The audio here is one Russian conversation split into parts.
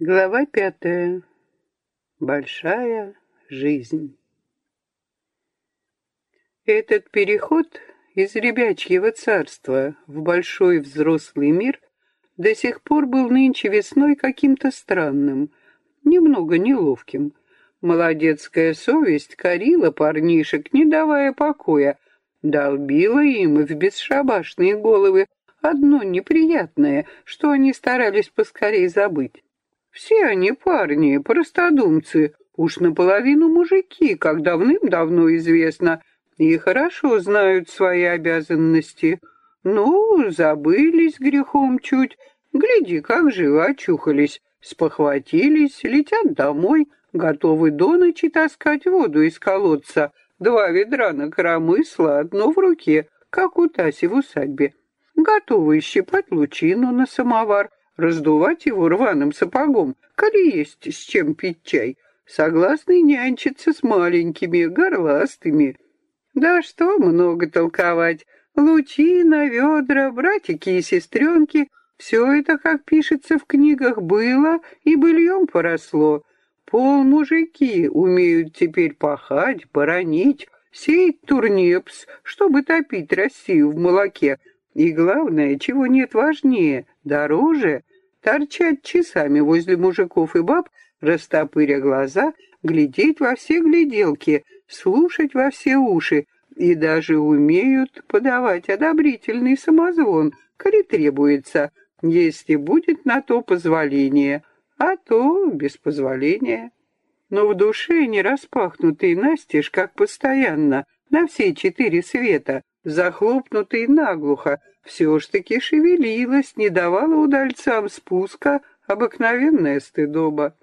Глава пятая. Большая жизнь. Этот переход из ребячьего царства в большой взрослый мир до сих пор был нынче весной каким-то странным, немного неловким. Молодецкая совесть корила парнишек, не давая покоя, долбила им в бесшабашные головы одно неприятное, что они старались поскорей забыть. Все они парни, простодумцы, уж наполовину мужики, как давным-давно известно, и хорошо знают свои обязанности. Ну, забылись грехом чуть, гляди, как живо очухались, спохватились, летят домой, готовы до ночи таскать воду из колодца, два ведра на коромысла, одно в руке, как у Таси в усадьбе, готовы щипать лучину на самовар, раздувать его рваным сапогом, коли есть с чем пить чай, согласны нянчиться с маленькими, горластыми. Да что много толковать, лучина, ведра, братики и сестренки, все это, как пишется в книгах, было и быльем поросло. Пол мужики умеют теперь пахать, боронить, сеять турнепс, чтобы топить Россию в молоке, и главное, чего нет важнее, дороже, торчать часами возле мужиков и баб, растопыря глаза, глядеть во все гляделки, слушать во все уши, и даже умеют подавать одобрительный самозвон, коли требуется, если будет на то позволение, а то без позволения. Но в душе не распахнутый настежь, как постоянно, на все четыре света, захлопнутый наглухо, все ж таки шевелилась, не давала удальцам спуска обыкновенная стыдоба.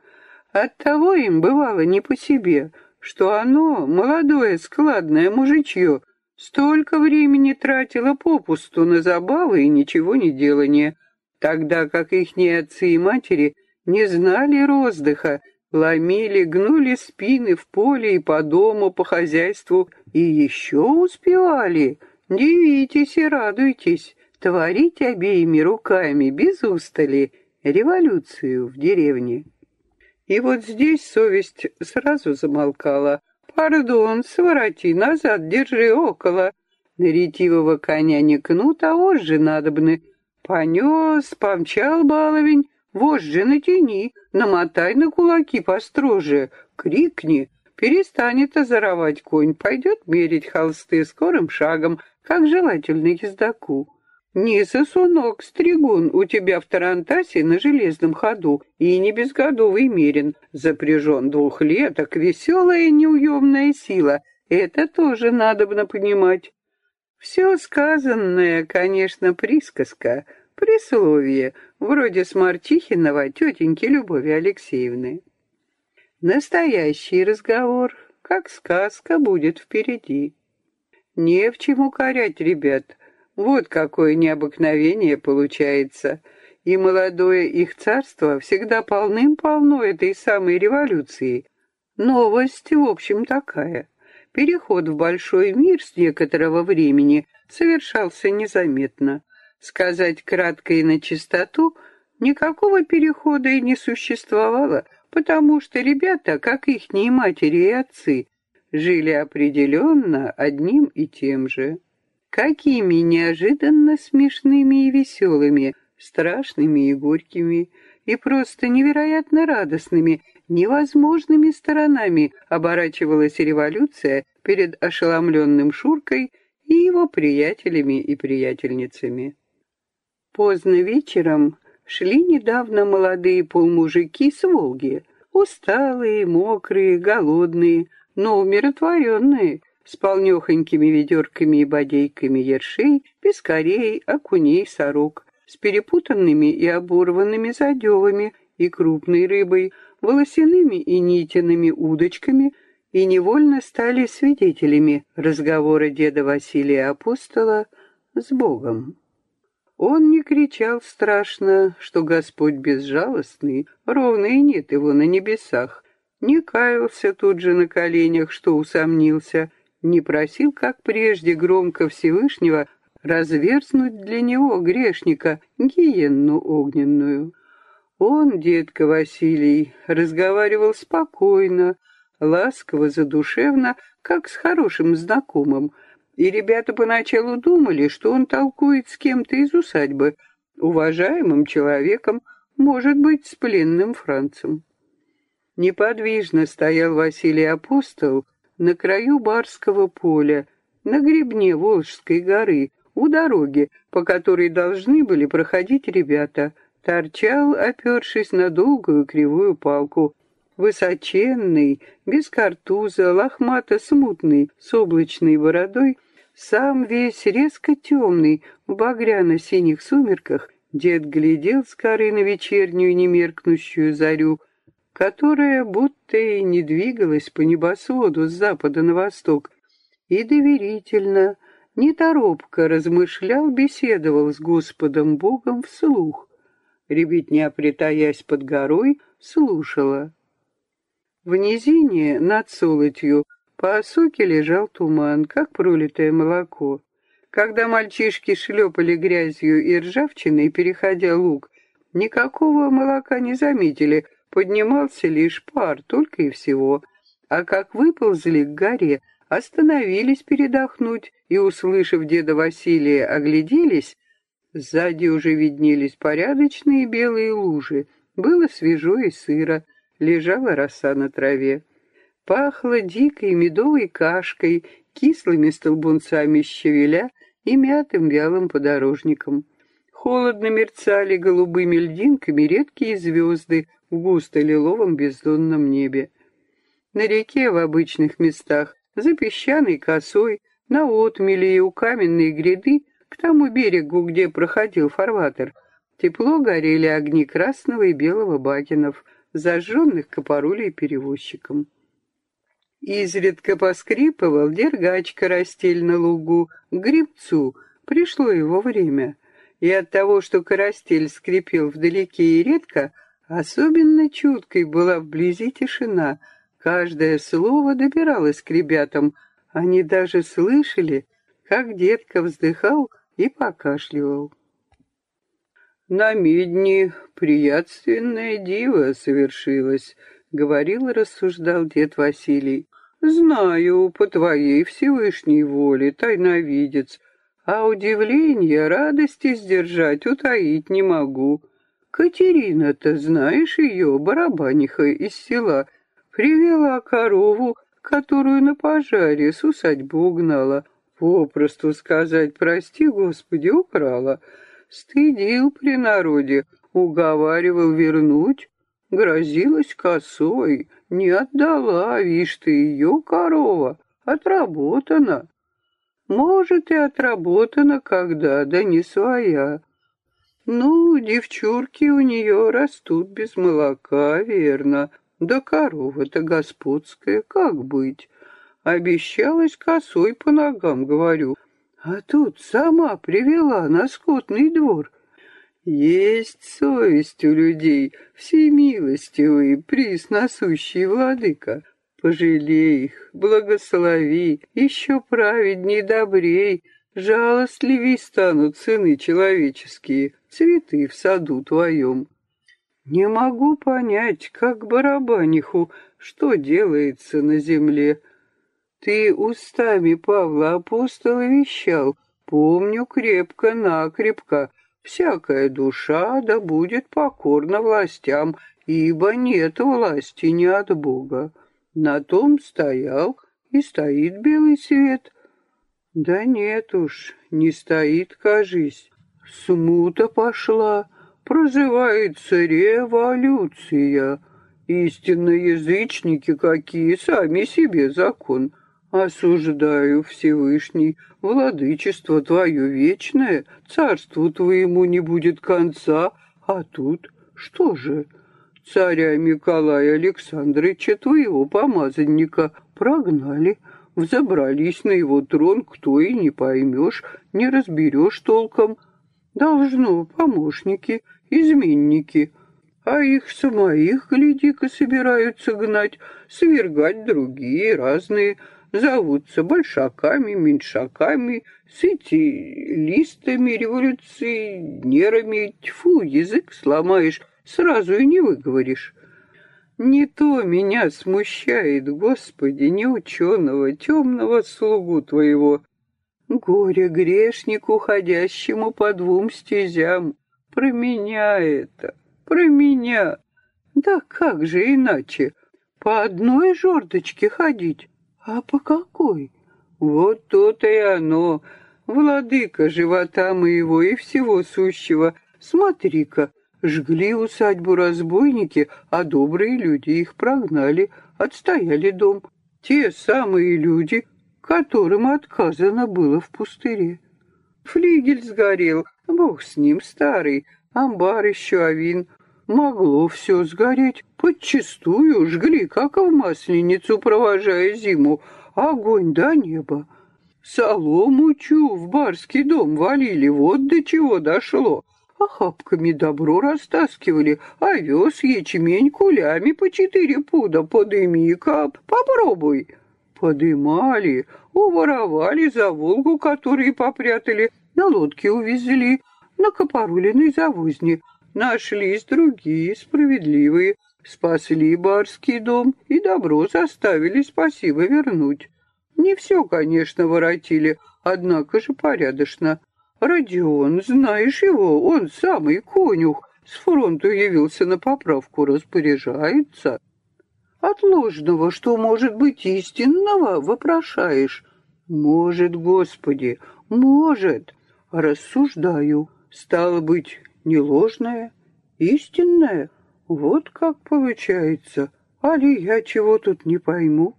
Оттого им бывало не по себе, что оно, молодое складное мужичье, столько времени тратило попусту на забавы и ничего не делание, тогда как ихние отцы и матери не знали роздыха, ломили, гнули спины в поле и по дому, по хозяйству, и еще успевали. Дивитесь и радуйтесь, творить обеими руками без устали революцию в деревне. И вот здесь совесть сразу замолкала. «Пардон, свороти, назад держи около». На ретивого коня не кнут, а вожжи надобны. Понес, помчал баловень, вожжи натяни, намотай на кулаки построже, крикни, перестанет озоровать конь, пойдет мерить холсты скорым шагом, как желательно ездаку. Не сосунок, стригун, у тебя в Тарантасе на железном ходу, и не безгодовый мерин, запряжен двухлеток, веселая неуемная сила, это тоже надобно понимать. Все сказанное, конечно, присказка, присловие, вроде Смартихинова тетеньки Любови Алексеевны. Настоящий разговор, как сказка, будет впереди. Не в чем укорять ребят. Вот какое необыкновение получается. И молодое их царство всегда полным-полно этой самой революции. Новость, в общем, такая. Переход в большой мир с некоторого времени совершался незаметно. Сказать кратко и на чистоту, никакого перехода и не существовало, потому что ребята, как ихние матери и отцы, жили определенно одним и тем же. Какими неожиданно смешными и веселыми, страшными и горькими, и просто невероятно радостными, невозможными сторонами оборачивалась революция перед ошеломленным Шуркой и его приятелями и приятельницами. Поздно вечером шли недавно молодые полмужики с Волги, усталые, мокрые, голодные, но умиротворенные, с полнехонькими ведерками и бодейками ершей, пескарей, окуней, сорок, с перепутанными и оборванными задевами и крупной рыбой, волосяными и нитяными удочками, и невольно стали свидетелями разговора деда Василия Апостола с Богом. Он не кричал страшно, что Господь безжалостный, ровно и нет его на небесах, не каялся тут же на коленях, что усомнился, не просил, как прежде, громко Всевышнего разверзнуть для него, грешника, гиенну огненную. Он, детка Василий, разговаривал спокойно, ласково, задушевно, как с хорошим знакомым, и ребята поначалу думали, что он толкует с кем-то из усадьбы, уважаемым человеком, может быть, с пленным Францем. Неподвижно стоял Василий Апостол на краю барского поля, на гребне Волжской горы, у дороги, по которой должны были проходить ребята, торчал, опершись на долгую кривую палку, высоченный, без картуза, лохмато-смутный, с облачной бородой, сам весь резко темный, в багряно-синих сумерках, дед глядел с коры на вечернюю немеркнущую зарю, которая будто и не двигалась по небосводу с запада на восток, и доверительно, неторопко размышлял, беседовал с Господом Богом вслух. Ребятня, притаясь под горой, слушала. В низине, над Солотью, по осоке лежал туман, как пролитое молоко. Когда мальчишки шлепали грязью и ржавчиной, переходя луг, никакого молока не заметили, Поднимался лишь пар, только и всего. А как выползли к горе, остановились передохнуть и, услышав деда Василия, огляделись, сзади уже виднелись порядочные белые лужи. Было свежо и сыро, лежала роса на траве. Пахло дикой медовой кашкой, кислыми столбунцами щавеля и мятым вялым подорожником. Холодно мерцали голубыми льдинками редкие звезды, в густо-лиловом бездонном небе. На реке в обычных местах, за песчаной косой, на отмели и у каменной гряды, к тому берегу, где проходил фарватер, тепло горели огни красного и белого бакенов, зажженных копорулей перевозчиком. Изредка поскрипывал дергач карастель на лугу, грибцу, пришло его время, и от того, что карастель скрипел вдалеке и редко, Особенно чуткой была вблизи тишина. Каждое слово добиралось к ребятам. Они даже слышали, как детка вздыхал и покашливал. «На медне приятственное диво совершилось», — говорил и рассуждал дед Василий. «Знаю, по твоей Всевышней воле, тайновидец, а удивление, радости сдержать утаить не могу». Катерина-то, знаешь ее, барабаниха из села, привела корову, которую на пожаре с усадьбы угнала. Попросту сказать, прости, Господи, украла. Стыдил при народе, уговаривал вернуть, грозилась косой, не отдала, вишь ты, ее корова, отработана. Может, и отработана когда, да не своя. Ну, девчурки у нее растут без молока, верно. Да корова-то господская, как быть? Обещалась косой по ногам, говорю. А тут сама привела на скотный двор. Есть совесть у людей, всемилостивый, приз насущий владыка. Пожалей их, благослови, еще праведней добрей, жалостливей станут сыны человеческие, цветы в саду твоем. Не могу понять, как барабаниху, что делается на земле. Ты устами Павла Апостола вещал, помню крепко-накрепко, всякая душа да будет покорна властям, ибо нет власти ни от Бога. На том стоял и стоит белый свет. Да нет уж, не стоит, кажись. Смута пошла, прозывается революция. Истинные язычники какие, сами себе закон. Осуждаю, Всевышний, владычество твое вечное, царству твоему не будет конца, а тут что же? Царя Николая Александровича, твоего помазанника, прогнали, Взобрались на его трон, кто и не поймешь, не разберешь толком. Должно помощники, изменники, а их самоих, гляди-ка, собираются гнать, свергать другие разные, зовутся большаками, меньшаками, сети листами, революционерами, тьфу, язык сломаешь, сразу и не выговоришь. Не то меня смущает, Господи, не ученого, темного слугу Твоего. Горе грешнику, ходящему по двум стезям. Про меня это, про меня. Да как же иначе? По одной жердочке ходить? А по какой? Вот то-то и оно. Владыка живота моего и всего сущего. Смотри-ка, жгли усадьбу разбойники, а добрые люди их прогнали, отстояли дом. Те самые люди, которым отказано было в пустыре. Флигель сгорел, бог с ним старый, амбар еще овин. Могло все сгореть, подчистую жгли, как в масленицу, провожая зиму, огонь до неба. Солому чу в барский дом валили, вот до чего дошло. Охапками добро растаскивали, овес, ячмень, кулями по четыре пуда, подыми-ка, попробуй. Подымали, уворовали за Волгу, которые попрятали, на лодке увезли, на Копорулиной завозне. Нашлись другие, справедливые, спасли барский дом и добро заставили спасибо вернуть. Не все, конечно, воротили, однако же порядочно. Родион, знаешь его, он самый конюх, с фронту явился на поправку, распоряжается. От ложного, что может быть истинного, вопрошаешь. Может, Господи, может. Рассуждаю. Стало быть, не ложное, истинное. Вот как получается. Али я чего тут не пойму?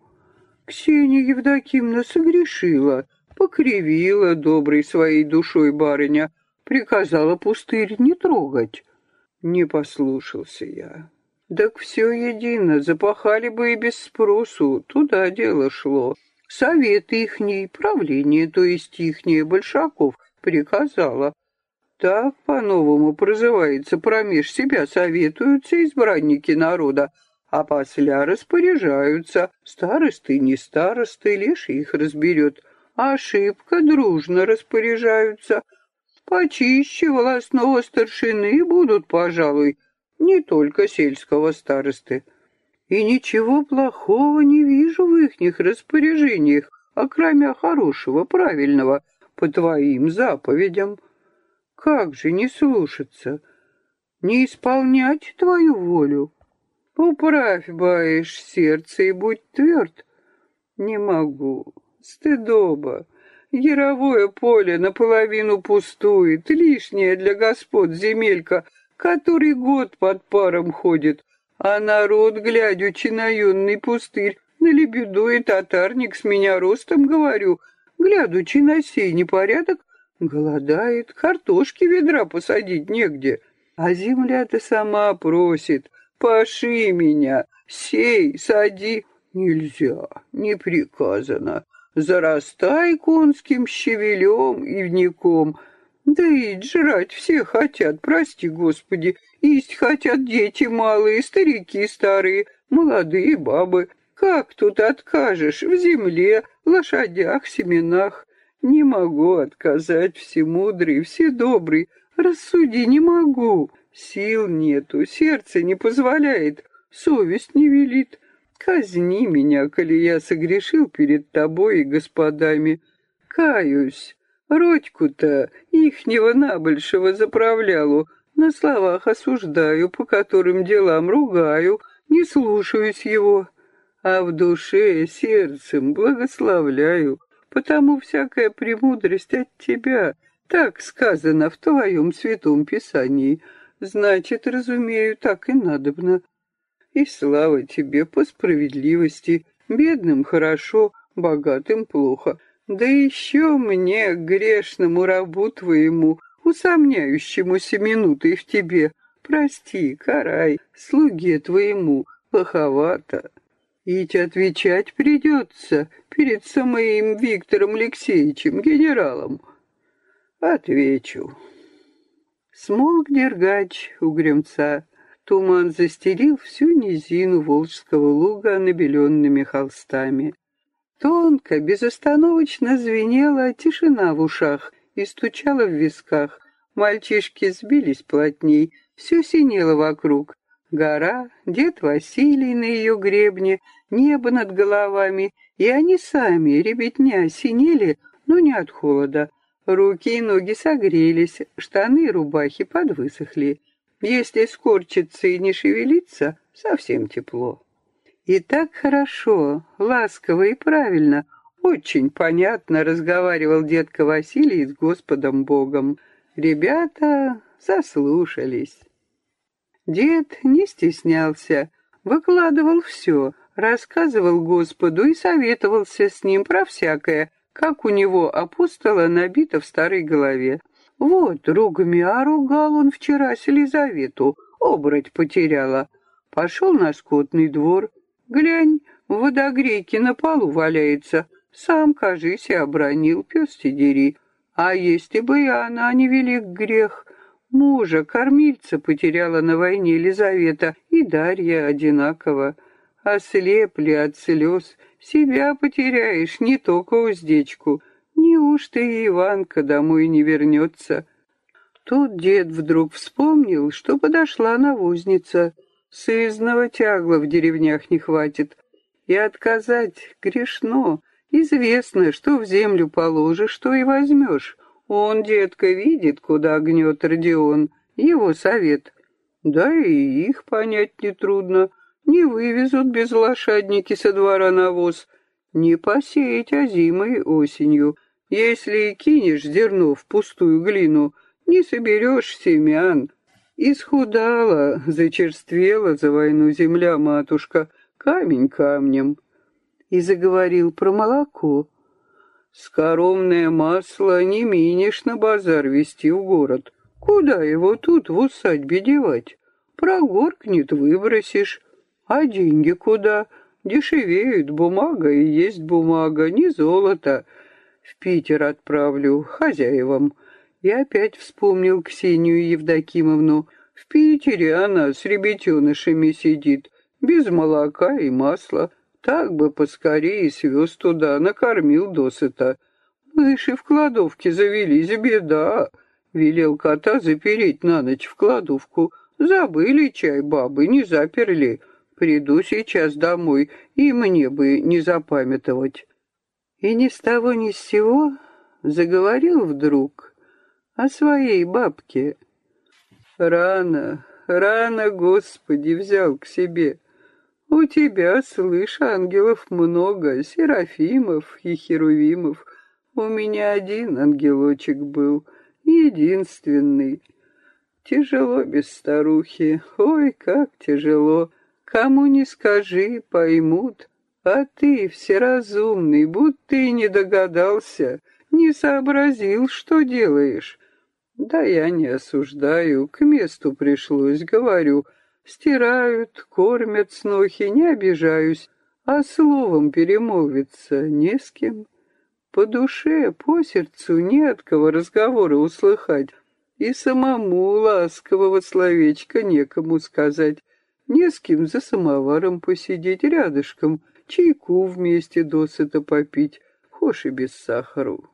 Ксения Евдокимовна согрешила, покривила доброй своей душой барыня, приказала пустырь не трогать. Не послушался я. Так все едино, запахали бы и без спросу, туда дело шло. Совет ихний, правление, то есть ихнее Большаков, приказала. Так по-новому прозывается, промеж себя советуются избранники народа, а после распоряжаются. Старосты, не старосты, лишь их разберет. Ошибка дружно распоряжаются. Почище волосного старшины будут, пожалуй, не только сельского старосты. И ничего плохого не вижу в ихних распоряжениях, окромя хорошего, правильного, по твоим заповедям. Как же не слушаться, не исполнять твою волю? Управь, баишь, сердце и будь тверд. Не могу, стыдоба. Яровое поле наполовину пустует, лишнее для господ земелька — который год под паром ходит, а народ, глядячи на юный пустырь, на лебеду и татарник с меня ростом, говорю, глядучи на сей непорядок, голодает, картошки ведра посадить негде, а земля-то сама просит, паши меня, сей, сади, нельзя, не приказано, зарастай конским щавелем и вником, да и жрать все хотят, прости господи. Есть хотят дети малые, старики старые, молодые бабы. Как тут откажешь в земле, лошадях, семенах? Не могу отказать всемудрый, вседобрый. Рассуди, не могу. Сил нету, сердце не позволяет, совесть не велит. Казни меня, коли я согрешил перед тобой и господами. Каюсь, Родьку-то, ихнего набольшего заправлялу, на словах осуждаю, по которым делам ругаю, не слушаюсь его, а в душе, сердцем благословляю, потому всякая премудрость от тебя, так сказано в твоем святом писании, значит, разумею, так и надобно. И слава тебе по справедливости, бедным хорошо, богатым плохо, да еще мне, грешному рабу твоему, усомняющемуся минутой в тебе, прости, карай, слуге твоему, плоховато. Ведь отвечать придется перед самым Виктором Алексеевичем, генералом. Отвечу. Смолк дергач у гремца. Туман застелил всю низину Волжского луга набеленными холстами. Тонко, безостановочно звенела тишина в ушах и стучала в висках. Мальчишки сбились плотней, все синело вокруг. Гора, дед Василий на ее гребне, небо над головами, и они сами, ребятня, синели, но не от холода. Руки и ноги согрелись, штаны и рубахи подвысохли. Если скорчиться и не шевелиться, совсем тепло. И так хорошо, ласково и правильно, очень понятно разговаривал дедка Василий с Господом Богом. Ребята заслушались. Дед не стеснялся, выкладывал все, рассказывал Господу и советовался с ним про всякое, как у него апостола набито в старой голове. Вот, ругами, а ругал он вчера Селизавету, обрать потеряла. Пошел на скотный двор, глянь, в водогрейке на полу валяется, сам, кажись, и обронил, пес дери. А если бы и она не велик грех, мужа, кормильца потеряла на войне Елизавета и Дарья одинаково. Ослепли от слез, себя потеряешь, не только уздечку. Неужто и Иванка домой не вернется? Тут дед вдруг вспомнил, что подошла навозница. Сызного тягла в деревнях не хватит. И отказать грешно. Известно, что в землю положишь, что и возьмешь. Он, детка, видит, куда гнет Родион. Его совет. Да и их понять нетрудно. Не вывезут без лошадники со двора навоз. Не посеять, а зимой осенью. Если и кинешь зерно в пустую глину, не соберешь семян. Исхудала, зачерствела за войну земля, матушка, камень камнем. И заговорил про молоко. Скоромное масло не минешь на базар везти в город. Куда его тут в усадьбе девать? Прогоркнет, выбросишь. А деньги куда? Дешевеют, бумага и есть бумага, не золото. В Питер отправлю хозяевам. И опять вспомнил Ксению Евдокимовну. В Питере она с ребятенышами сидит, без молока и масла. Так бы поскорее свез туда, накормил досыта. Мыши в кладовке завелись, беда. Велел кота запереть на ночь в кладовку. Забыли чай бабы, не заперли. Приду сейчас домой, и мне бы не запамятовать. И ни с того ни с сего заговорил вдруг о своей бабке. Рано, рано, Господи, взял к себе. У тебя, слышь, ангелов много, серафимов и херувимов. У меня один ангелочек был, единственный. Тяжело без старухи, ой, как тяжело. Кому не скажи, поймут. А ты, всеразумный, будто и не догадался, не сообразил, что делаешь. Да я не осуждаю, к месту пришлось, говорю. Стирают, кормят снохи, не обижаюсь, а словом перемолвиться не с кем. По душе, по сердцу не от кого разговора услыхать, и самому ласкового словечка некому сказать. Не с кем за самоваром посидеть рядышком, чайку вместе досыта попить, хошь и без сахару.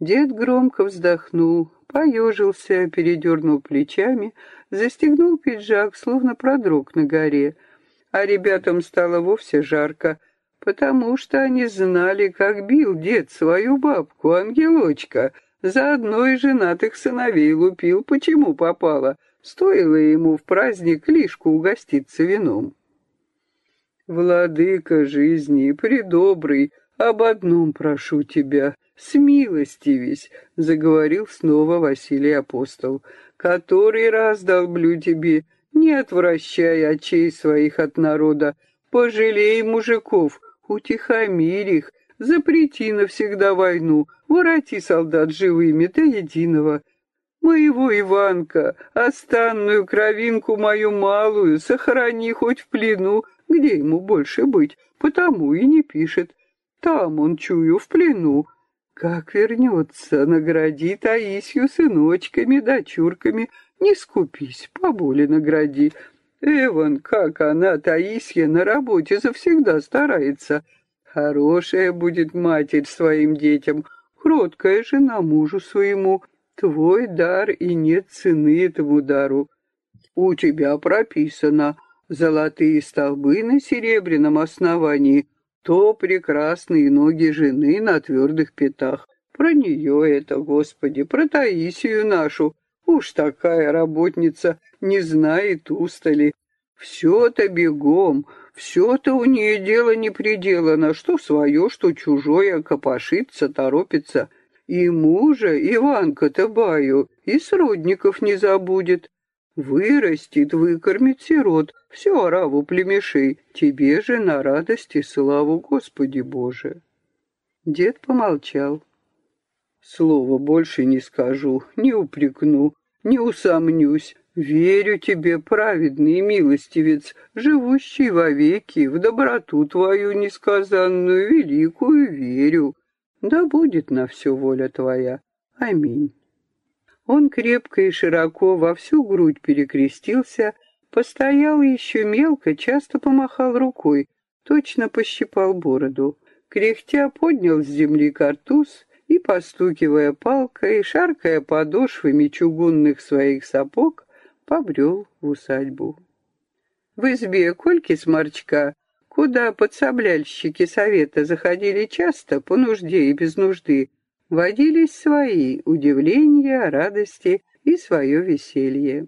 Дед громко вздохнул, поежился, передернул плечами, застегнул пиджак, словно продрог на горе. А ребятам стало вовсе жарко, потому что они знали, как бил дед свою бабку, ангелочка, заодно и женатых сыновей лупил, почему попало, Стоило ему в праздник лишку угоститься вином. «Владыка жизни, предобрый, об одном прошу тебя, смилостивись», — заговорил снова Василий Апостол, «который раз долблю тебе, не отвращай очей своих от народа, пожалей мужиков, утихомирь их, запрети навсегда войну, вороти солдат живыми до единого, Моего Иванка, останную кровинку мою малую, сохрани хоть в плену, где ему больше быть, потому и не пишет. Там он, чую, в плену. Как вернется, награди Таисью сыночками, дочурками, не скупись, поболе награди. Эван, как она, Таисия, на работе завсегда старается. Хорошая будет матерь своим детям, кроткая жена мужу своему, Твой дар и нет цены этому дару. У тебя прописано золотые столбы на серебряном основании, то прекрасные ноги жены на твердых пятах. Про нее это, Господи, про Таисию нашу. Уж такая работница не знает устали. Все-то бегом, все-то у нее дело не пределано, что свое, что чужое, копошится, торопится. И мужа Иванка-то баю, и сродников не забудет. Вырастет, выкормит сирот, всю ораву племешей, тебе же на радость и славу Господи Боже. Дед помолчал. Слова больше не скажу, не упрекну, не усомнюсь. Верю тебе, праведный милостивец, живущий вовеки, в доброту твою несказанную, великую верю. Да будет на все воля твоя. Аминь. Он крепко и широко во всю грудь перекрестился, постоял еще мелко, часто помахал рукой, точно пощипал бороду. Кряхтя поднял с земли картуз, и, постукивая палкой, шаркая подошвами чугунных своих сапог, побрел в усадьбу. В избе Кольки Сморчка, куда подсобляльщики совета заходили часто, по нужде и без нужды, водились свои удивления, радости и свое веселье.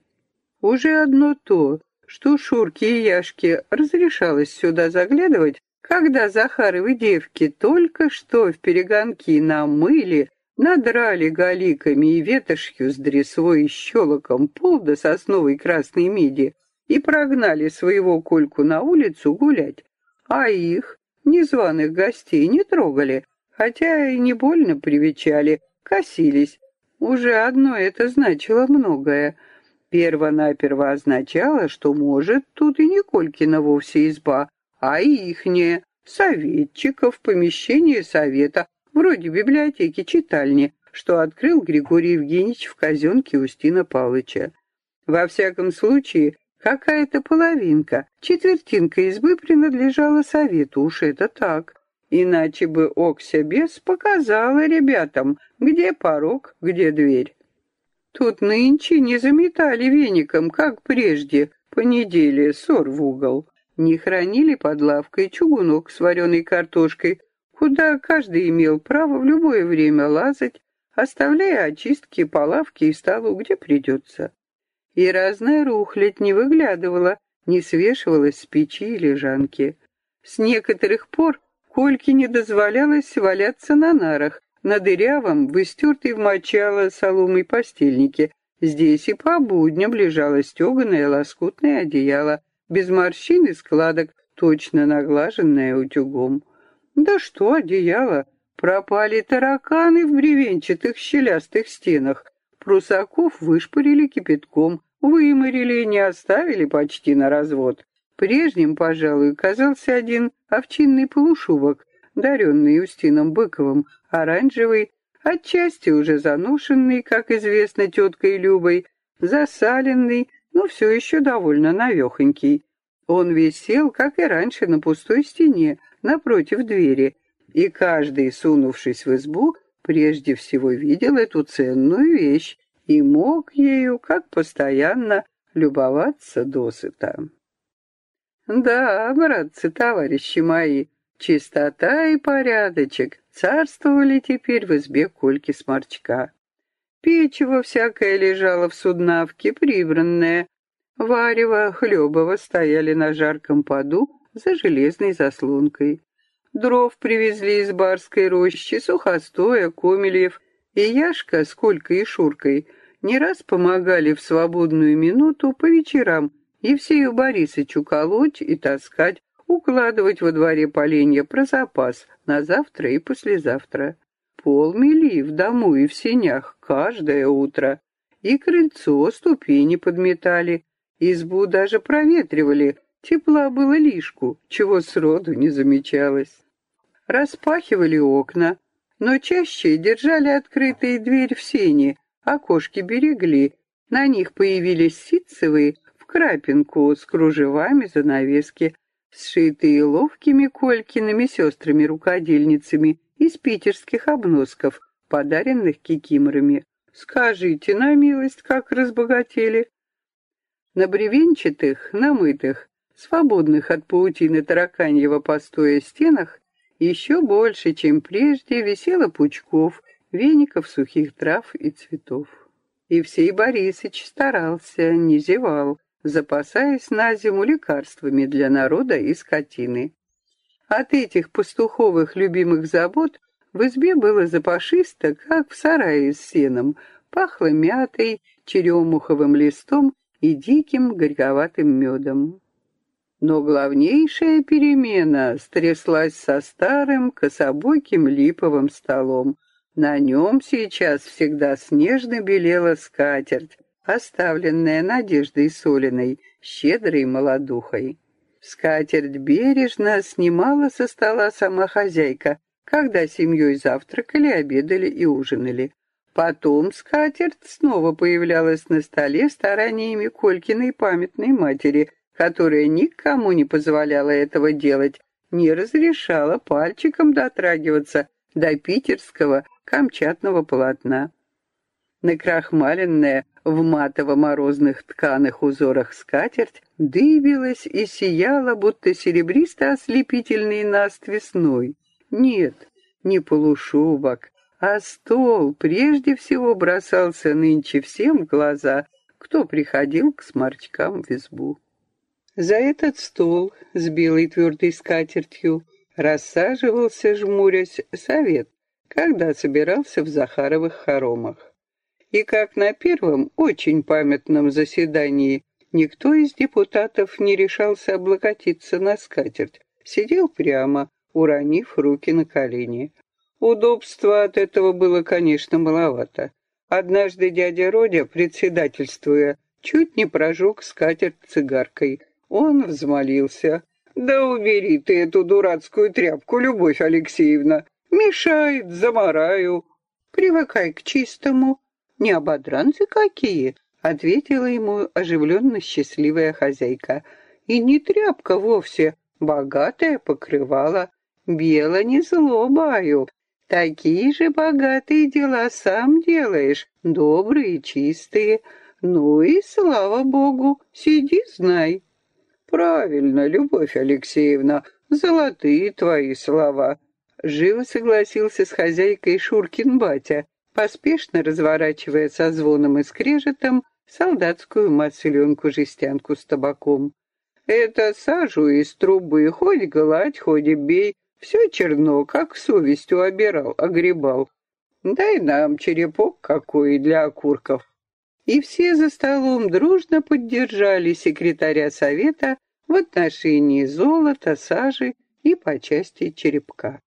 Уже одно то, что Шурке и Яшке разрешалось сюда заглядывать, когда Захаровы девки только что в перегонки намыли, надрали галиками и ветошью с дресвой и щелоком пол до сосновой красной миди и прогнали своего Кольку на улицу гулять, а их, незваных гостей, не трогали, хотя и не больно привечали, косились. Уже одно это значило многое. Перво-наперво означало, что, может, тут и не Колькина вовсе изба, а ихнее, советчиков, помещение совета, вроде библиотеки читальни, что открыл Григорий Евгеньевич в казенке Устина Павловича. Во всяком случае, какая-то половинка, четвертинка избы принадлежала совету, уж это так. Иначе бы Окся Бес показала ребятам, где порог, где дверь. Тут нынче не заметали веником, как прежде, по неделе ссор в угол не хранили под лавкой чугунок с вареной картошкой, куда каждый имел право в любое время лазать, оставляя очистки по лавке и столу, где придется. И разная рухлядь не выглядывала, не свешивалась с печи и лежанки. С некоторых пор Кольке не дозволялось валяться на нарах, на дырявом, в в мочало соломой постельнике. Здесь и по будням лежало стеганое лоскутное одеяло, без морщин и складок, точно наглаженная утюгом. Да что одеяло, пропали тараканы в бревенчатых щелястых стенах, прусаков вышпарили кипятком, выморили не оставили почти на развод. Прежним, пожалуй, казался один овчинный полушубок, даренный Устином Быковым, оранжевый, отчасти уже заношенный, как известно теткой Любой, засаленный, но все еще довольно навехонький. Он висел, как и раньше, на пустой стене, напротив двери, и каждый, сунувшись в избу, прежде всего видел эту ценную вещь и мог ею, как постоянно, любоваться досыта. Да, братцы, товарищи мои, чистота и порядочек царствовали теперь в избе Кольки Сморчка. Печево всякое лежало в суднавке, прибранное. Варево, хлебово стояли на жарком поду за железной заслонкой. Дров привезли из барской рощи, сухостоя, комельев, и Яшка с Колькой и Шуркой не раз помогали в свободную минуту по вечерам Евсею Борисычу колоть и таскать, укладывать во дворе поленья про запас на завтра и послезавтра. Пол мели в дому и в сенях каждое утро. И крыльцо, ступени подметали, избу даже проветривали, тепла было лишку, чего сроду не замечалось. Распахивали окна, но чаще держали открытые дверь в сене, окошки берегли, на них появились ситцевые в крапинку с кружевами занавески, сшитые ловкими Колькиными сестрами-рукодельницами из питерских обносков, подаренных кикиморами. Скажите на милость, как разбогатели. На бревенчатых, намытых, свободных от паутины тараканьего постоя стенах еще больше, чем прежде, висело пучков, веников сухих трав и цветов. Евсей Борисович старался, не зевал, запасаясь на зиму лекарствами для народа и скотины. От этих пастуховых любимых забот в избе было запашисто, как в сарае с сеном, пахло мятой, черемуховым листом и диким горьковатым медом. Но главнейшая перемена стряслась со старым кособоким липовым столом. На нем сейчас всегда снежно белела скатерть, оставленная Надеждой Солиной, щедрой молодухой. Скатерть бережно снимала со стола сама хозяйка, когда семьей завтракали, обедали и ужинали. Потом скатерть снова появлялась на столе стараниями Колькиной памятной матери, которая никому не позволяла этого делать, не разрешала пальчиком дотрагиваться до питерского камчатного полотна. Накрахмаленная в матово-морозных тканых узорах скатерть дыбилась и сияла, будто серебристо-ослепительный наст весной. Нет, не полушубок, а стол прежде всего бросался нынче всем в глаза, кто приходил к сморчкам в избу. За этот стол с белой твердой скатертью рассаживался, жмурясь, совет, когда собирался в Захаровых хоромах. И как на первом, очень памятном заседании никто из депутатов не решался облокотиться на скатерть, сидел прямо, уронив руки на колени. Удобства от этого было, конечно, маловато. Однажды дядя Родя, председательствуя, чуть не прожег скатерть цигаркой. Он взмолился. «Да убери ты эту дурацкую тряпку, Любовь Алексеевна! Мешает, замораю!» «Привыкай к чистому. Не ободранцы какие!» — ответила ему оживленно счастливая хозяйка. «И не тряпка вовсе, богатая покрывала. Бело не зло баю, Такие же богатые дела сам делаешь, добрые, чистые. Ну и слава богу, сиди, знай. Правильно, Любовь Алексеевна, золотые твои слова. Живо согласился с хозяйкой Шуркин батя, поспешно разворачивая со звоном и скрежетом солдатскую масленку-жестянку с табаком. Это сажу из трубы, хоть гладь, хоть бей, все черно, как совестью обирал, огребал. Дай нам черепок какой для окурков. И все за столом дружно поддержали секретаря совета в отношении золота, сажи и по части черепка.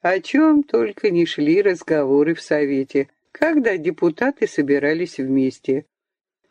О чем только не шли разговоры в совете, когда депутаты собирались вместе.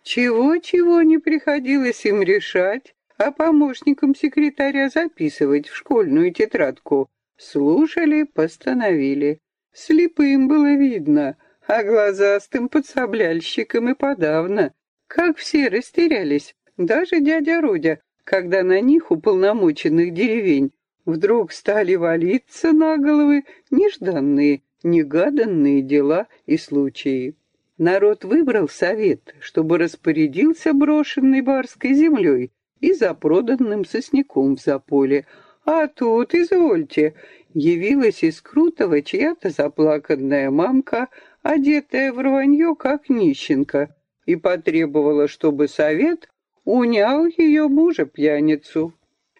Чего-чего не приходилось им решать, а помощникам секретаря записывать в школьную тетрадку. Слушали, постановили. Слепым было видно, а глазастым подсобляльщикам и подавно. Как все растерялись, даже дядя Родя, когда на них уполномоченных деревень вдруг стали валиться на головы нежданные, негаданные дела и случаи. Народ выбрал совет, чтобы распорядился брошенной барской землей, и за проданным сосняком в заполе. А тут, извольте, явилась из Крутого чья-то заплаканная мамка, одетая в рванье, как нищенка, и потребовала, чтобы совет унял ее мужа-пьяницу.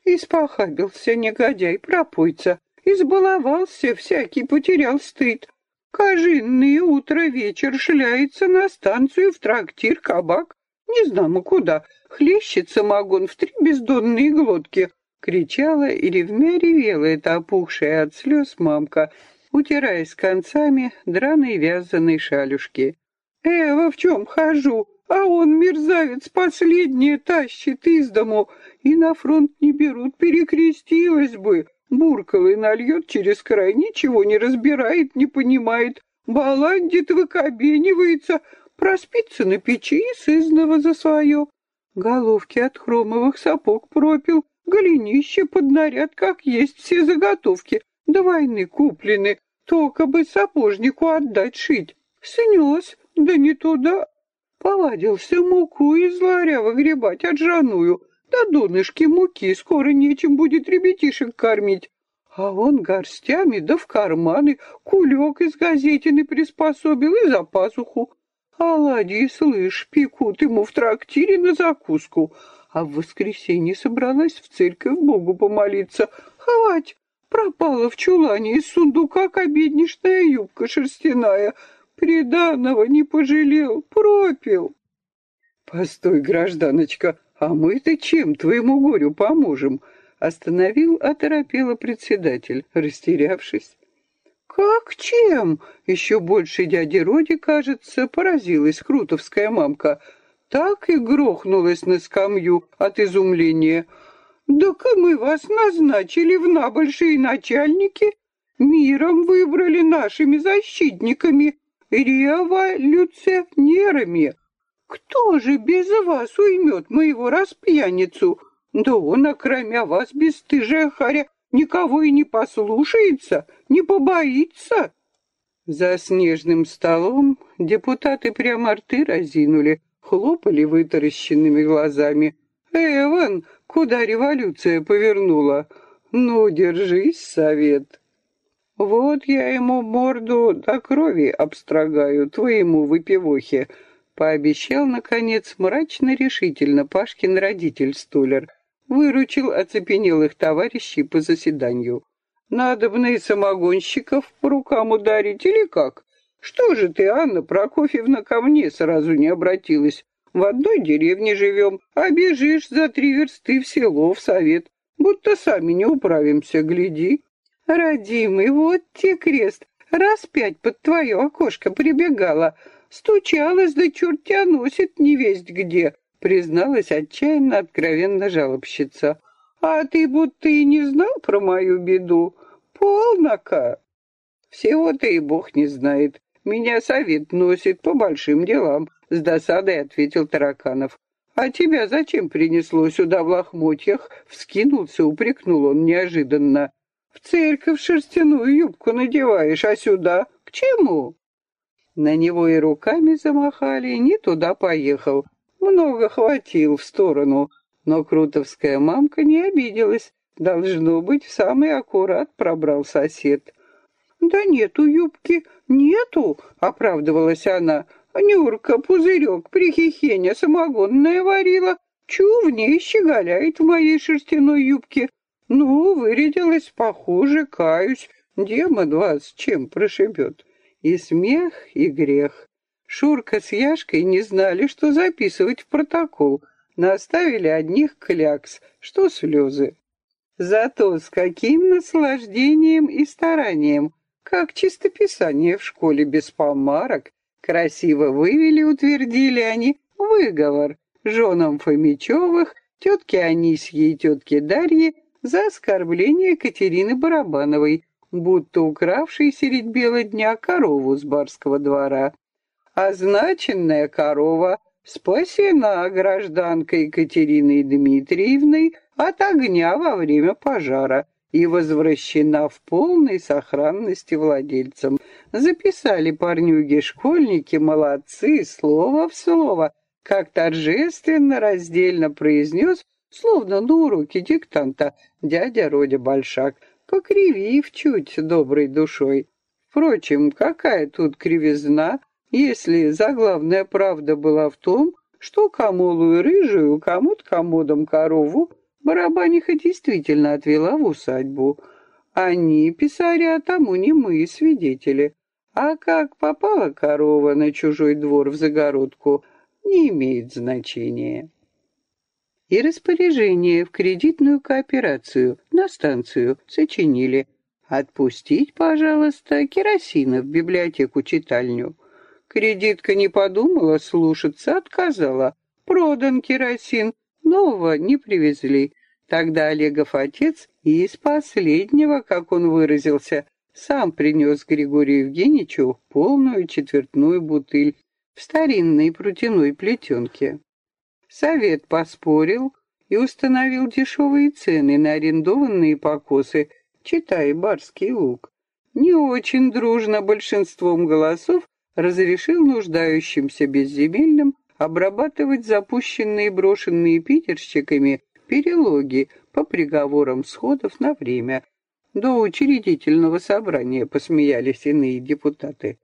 Испохабился негодяй, пропойца, избаловался, всякий потерял стыд. Кожинный утро вечер шляется на станцию в трактир кабак, не знамо куда, хлещет самогон в три бездонные глотки!» Кричала и ревмя ревела эта опухшая от слез мамка, утираясь концами драной вязаной шалюшки. «Эва, в чем хожу? А он, мерзавец, последнее тащит из дому, и на фронт не берут, перекрестилась бы!» Буркала и нальет через край, ничего не разбирает, не понимает, баландит, выкобенивается, проспится на печи и сызнова за свое. Головки от хромовых сапог пропил, голенище под наряд, как есть все заготовки, до войны куплены, только бы сапожнику отдать шить. Снес, да не туда. Повадился муку из ларя выгребать отжаную. Да донышки муки, скоро нечем будет ребятишек кормить. А он горстями да в карманы кулек из газетины приспособил и за пазуху. Оладьи, слышь, пекут ему в трактире на закуску. А в воскресенье собралась в церковь Богу помолиться. Хвать, пропала в чулане из сундука кобедничная юбка шерстяная. Приданного не пожалел, пропил. Постой, гражданочка, а мы-то чем твоему горю поможем? Остановил, оторопела председатель, растерявшись. «Как чем?» — еще больше дяди Роди, кажется, поразилась крутовская мамка. Так и грохнулась на скамью от изумления. «Да-ка мы вас назначили в набольшие начальники, миром выбрали нашими защитниками, революционерами. Кто же без вас уймет моего распьяницу?» Да он, окромя вас, бесстыжая харя, никого и не послушается, не побоится. За снежным столом депутаты прямо рты разинули, хлопали вытаращенными глазами. «Эван, куда революция повернула? Ну, держись, совет!» «Вот я ему морду до крови обстрогаю, твоему выпивохе», — пообещал, наконец, мрачно-решительно Пашкин родитель Стулер выручил оцепенелых товарищей по заседанию. Надо бы и самогонщиков по рукам ударить или как? Что же ты, Анна Прокофьевна, ко мне сразу не обратилась? В одной деревне живем, а бежишь за три версты в село, в совет. Будто сами не управимся, гляди. Родимый, вот те крест, раз пять под твое окошко прибегала. Стучалась, да черт тебя носит невесть где призналась отчаянно откровенно жалобщица. «А ты будто и не знал про мою беду? Полнока!» «Всего-то и бог не знает. Меня совет носит по большим делам», — с досадой ответил Тараканов. «А тебя зачем принесло сюда в лохмотьях?» — вскинулся, упрекнул он неожиданно. «В церковь шерстяную юбку надеваешь, а сюда к чему?» На него и руками замахали, не туда поехал много хватил в сторону, но крутовская мамка не обиделась. Должно быть, в самый аккурат пробрал сосед. «Да нету юбки, нету!» — оправдывалась она. «Нюрка, пузырек, прихихеня, самогонная варила. Чу в ней щеголяет в моей шерстяной юбке. Ну, вырядилась похуже, каюсь. Демон вас чем прошибет?» И смех, и грех. Шурка с Яшкой не знали, что записывать в протокол. Наставили одних клякс, что слезы. Зато с каким наслаждением и старанием, как чистописание в школе без помарок, красиво вывели, утвердили они выговор. Женам Фомичевых, тетке Анисье и тетке Дарье за оскорбление Катерины Барабановой, будто укравшей средь бела дня корову с барского двора. Означенная корова спасена гражданкой Екатериной Дмитриевной от огня во время пожара и возвращена в полной сохранности владельцам. Записали парнюги-школьники, молодцы, слово в слово, как торжественно раздельно произнес, словно на уроке диктанта, дядя Родя Большак, покривив чуть доброй душой. Впрочем, какая тут кривизна, если заглавная правда была в том, что Камолу рыжую, кому-то комодом корову, барабаниха действительно отвела в усадьбу. Они, писаря, тому не мы, свидетели. А как попала корова на чужой двор в загородку, не имеет значения. И распоряжение в кредитную кооперацию на станцию сочинили. Отпустить, пожалуйста, керосина в библиотеку-читальню. Кредитка не подумала слушаться, отказала. Продан керосин, нового не привезли. Тогда Олегов отец из последнего, как он выразился, сам принес Григорию Евгеньевичу полную четвертную бутыль в старинной прутяной плетенке. Совет поспорил и установил дешевые цены на арендованные покосы, читай барский лук. Не очень дружно большинством голосов разрешил нуждающимся безземельным обрабатывать запущенные брошенные питерщиками перелоги по приговорам сходов на время. До учредительного собрания посмеялись иные депутаты.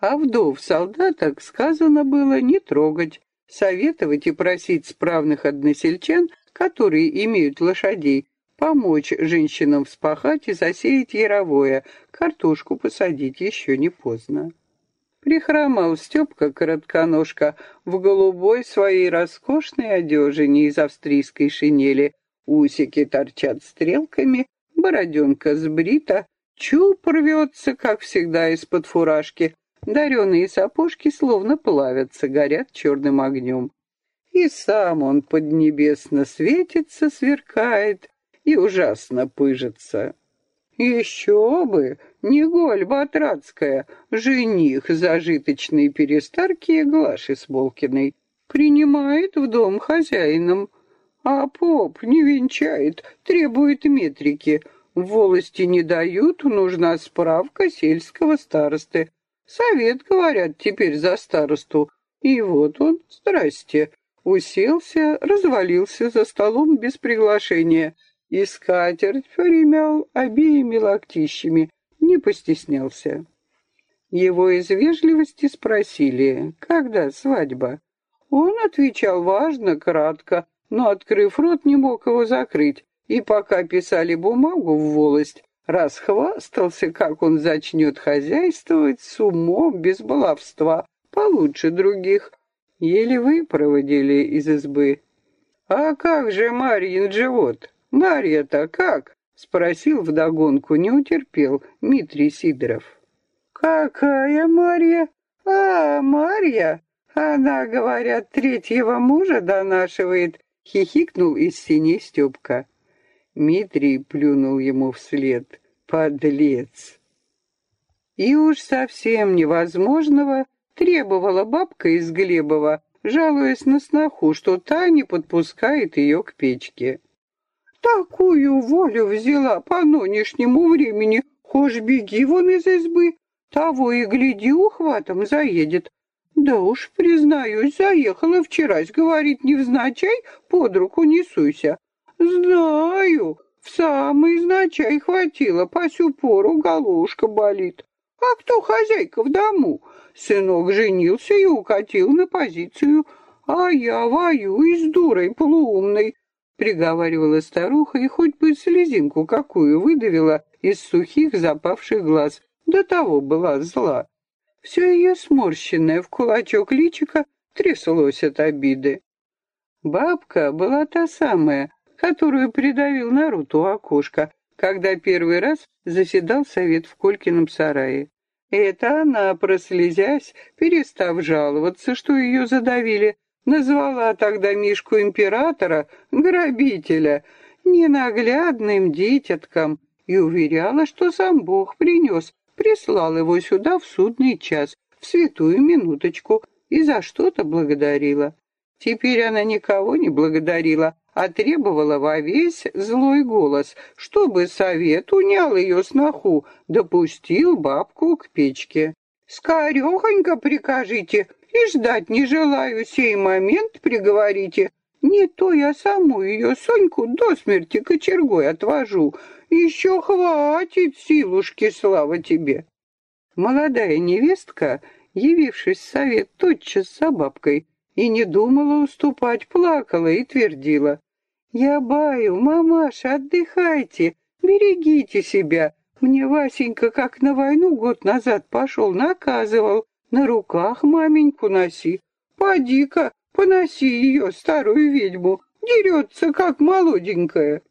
А вдов солдаток сказано было не трогать, советовать и просить справных односельчан, которые имеют лошадей, помочь женщинам вспахать и засеять яровое, картошку посадить еще не поздно. Прихромал Степка коротконожка в голубой своей роскошной одежине из австрийской шинели. Усики торчат стрелками, бороденка сбрита, чуб рвется, как всегда, из-под фуражки. Дареные сапожки словно плавятся, горят черным огнем. И сам он поднебесно светится, сверкает и ужасно пыжится. Еще бы, не голь Батрацкая, жених зажиточной перестарки Глаши Смолкиной, принимает в дом хозяином, а поп не венчает, требует метрики. Волости не дают, нужна справка сельского старосты. Совет, говорят, теперь за старосту. И вот он, здрасте, уселся, развалился за столом без приглашения и скатерть примял обеими локтищами, не постеснялся. Его из вежливости спросили, когда свадьба. Он отвечал важно, кратко, но, открыв рот, не мог его закрыть, и пока писали бумагу в волость, расхвастался, как он зачнет хозяйствовать с умом, без баловства, получше других. Еле выпроводили из избы. «А как же Марьин живот?» «Марья-то как?» — спросил вдогонку, не утерпел Дмитрий Сидоров. «Какая Марья? А, Марья! Она, говорят, третьего мужа донашивает!» — хихикнул из синей Степка. Дмитрий плюнул ему вслед. «Подлец!» И уж совсем невозможного требовала бабка из Глебова, жалуясь на сноху, что та не подпускает ее к печке. Такую волю взяла по нынешнему времени, хошь беги вон из избы, того и гляди, ухватом заедет. Да уж, признаюсь, заехала вчерась, говорит, невзначай, под руку не суйся. Знаю, в самый значай хватило, по сю пору головушка болит. А кто хозяйка в дому? Сынок женился и укатил на позицию, а я воюю с дурой полуумной. — приговаривала старуха и хоть бы слезинку какую выдавила из сухих запавших глаз. До того была зла. Все ее сморщенное в кулачок личика тряслось от обиды. Бабка была та самая, которую придавил Нарут у окошка, когда первый раз заседал совет в Колькином сарае. Это она, прослезясь, перестав жаловаться, что ее задавили, Назвала тогда Мишку императора, грабителя, ненаглядным дитятком и уверяла, что сам Бог принес, прислал его сюда в судный час, в святую минуточку, и за что-то благодарила. Теперь она никого не благодарила, а требовала во весь злой голос, чтобы совет унял ее сноху, допустил бабку к печке. «Скорехонько прикажите, и ждать не желаю сей момент, приговорите. Не то я саму ее Соньку до смерти кочергой отвожу. Еще хватит силушки, слава тебе. Молодая невестка, явившись в совет тотчас с бабкой, и не думала уступать, плакала и твердила. «Я баю, мамаша, отдыхайте, берегите себя. Мне Васенька, как на войну год назад пошел, наказывал. На руках маменьку носи. Поди-ка, поноси ее, старую ведьму. Дерется, как молоденькая.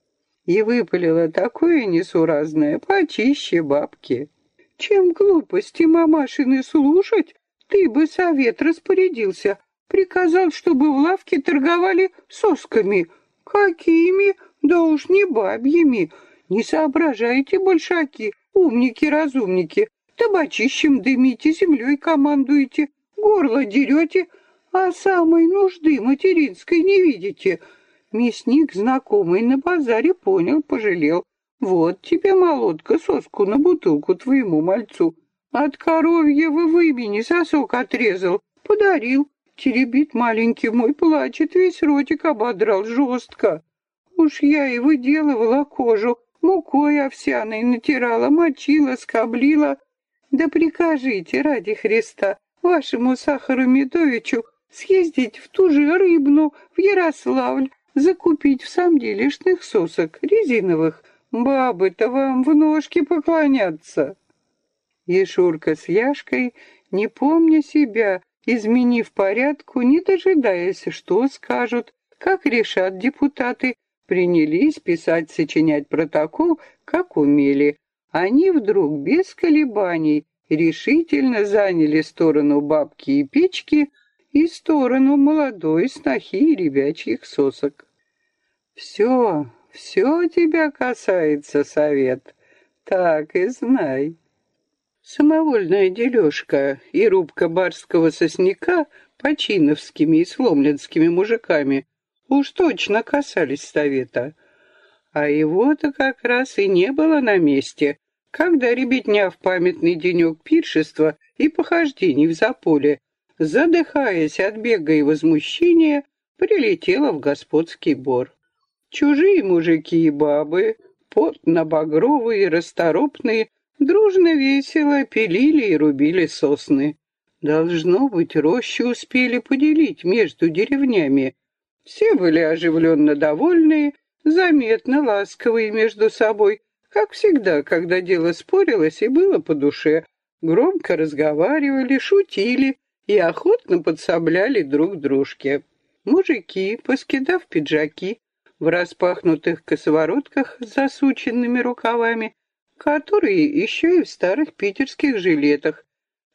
И выпалила такое несуразное, почище бабки. Чем глупости мамашины слушать, ты бы совет распорядился. Приказал, чтобы в лавке торговали сосками. Какими? Да уж не бабьими. Не соображайте, большаки, умники-разумники. Табачищем дымите, землей командуете, горло дерете, а самой нужды материнской не видите. Мясник, знакомый на базаре, понял, пожалел. Вот тебе, молотка, соску на бутылку твоему мальцу. От коровьего вымени сосок отрезал, подарил. Теребит маленький мой, плачет, весь ротик ободрал жестко. Уж я и выделывала кожу, мукой овсяной натирала, мочила, скоблила. Да прикажите ради Христа вашему Сахару Медовичу съездить в ту же Рыбну, в Ярославль, закупить в самом делешных сосок резиновых. Бабы-то вам в ножки поклонятся. И с Яшкой, не помня себя, изменив порядку, не дожидаясь, что скажут, как решат депутаты, принялись писать, сочинять протокол, как умели. Они вдруг без колебаний решительно заняли сторону бабки и печки и сторону молодой снохи и ребячьих сосок. «Все, все тебя касается, совет, так и знай». Самовольная дележка и рубка барского сосняка починовскими и сломленскими мужиками уж точно касались совета. А его-то как раз и не было на месте, когда ребятня в памятный денек пиршества и похождений в заполе, задыхаясь от бега и возмущения, прилетела в господский бор. Чужие мужики и бабы, потно-багровые, расторопные, Дружно весело пилили и рубили сосны. Должно быть, рощу успели поделить между деревнями. Все были оживленно довольные, заметно ласковые между собой, как всегда, когда дело спорилось и было по душе. Громко разговаривали, шутили и охотно подсобляли друг дружке. Мужики, поскидав пиджаки, в распахнутых косоворотках с засученными рукавами, которые еще и в старых питерских жилетах.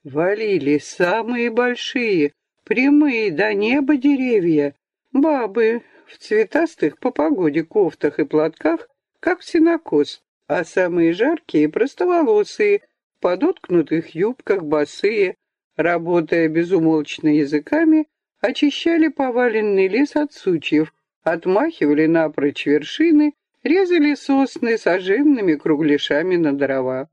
Валили самые большие, прямые до неба деревья. Бабы в цветастых по погоде кофтах и платках, как синокос, а самые жаркие простоволосые, подоткнутых юбках босые, работая безумолчно языками, очищали поваленный лес от сучьев, отмахивали напрочь вершины резали сосны сожженными кругляшами на дрова.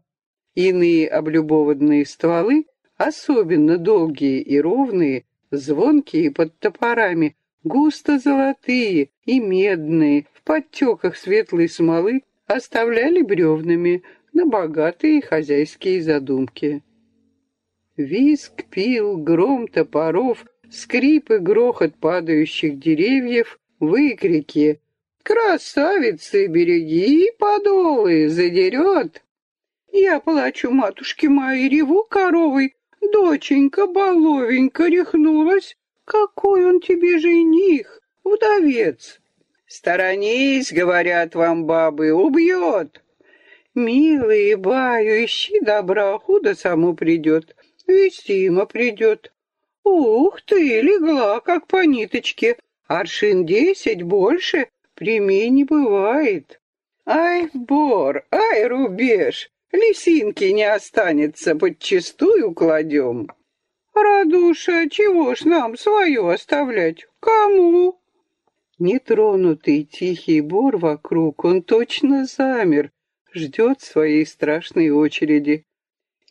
Иные облюбованные стволы, особенно долгие и ровные, звонкие под топорами, густо золотые и медные, в подтеках светлой смолы, оставляли бревнами на богатые хозяйские задумки. Виск пил, гром топоров, скрип и грохот падающих деревьев, выкрики Красавицы, береги подолы, задерет. Я плачу, матушки мои, реву коровой. Доченька, баловенька, рехнулась. Какой он тебе жених, вдовец. Сторонись, говорят вам бабы, убьет. Милые, баю, ищи добра, худо само придет. Вестимо придет. Ух ты, легла, как по ниточке. Аршин десять больше, Прими не бывает. Ай, бор, ай, рубеж, лисинки не останется, подчистую кладем. Радуша, чего ж нам свое оставлять? Кому? Нетронутый тихий бор вокруг, он точно замер, ждет своей страшной очереди.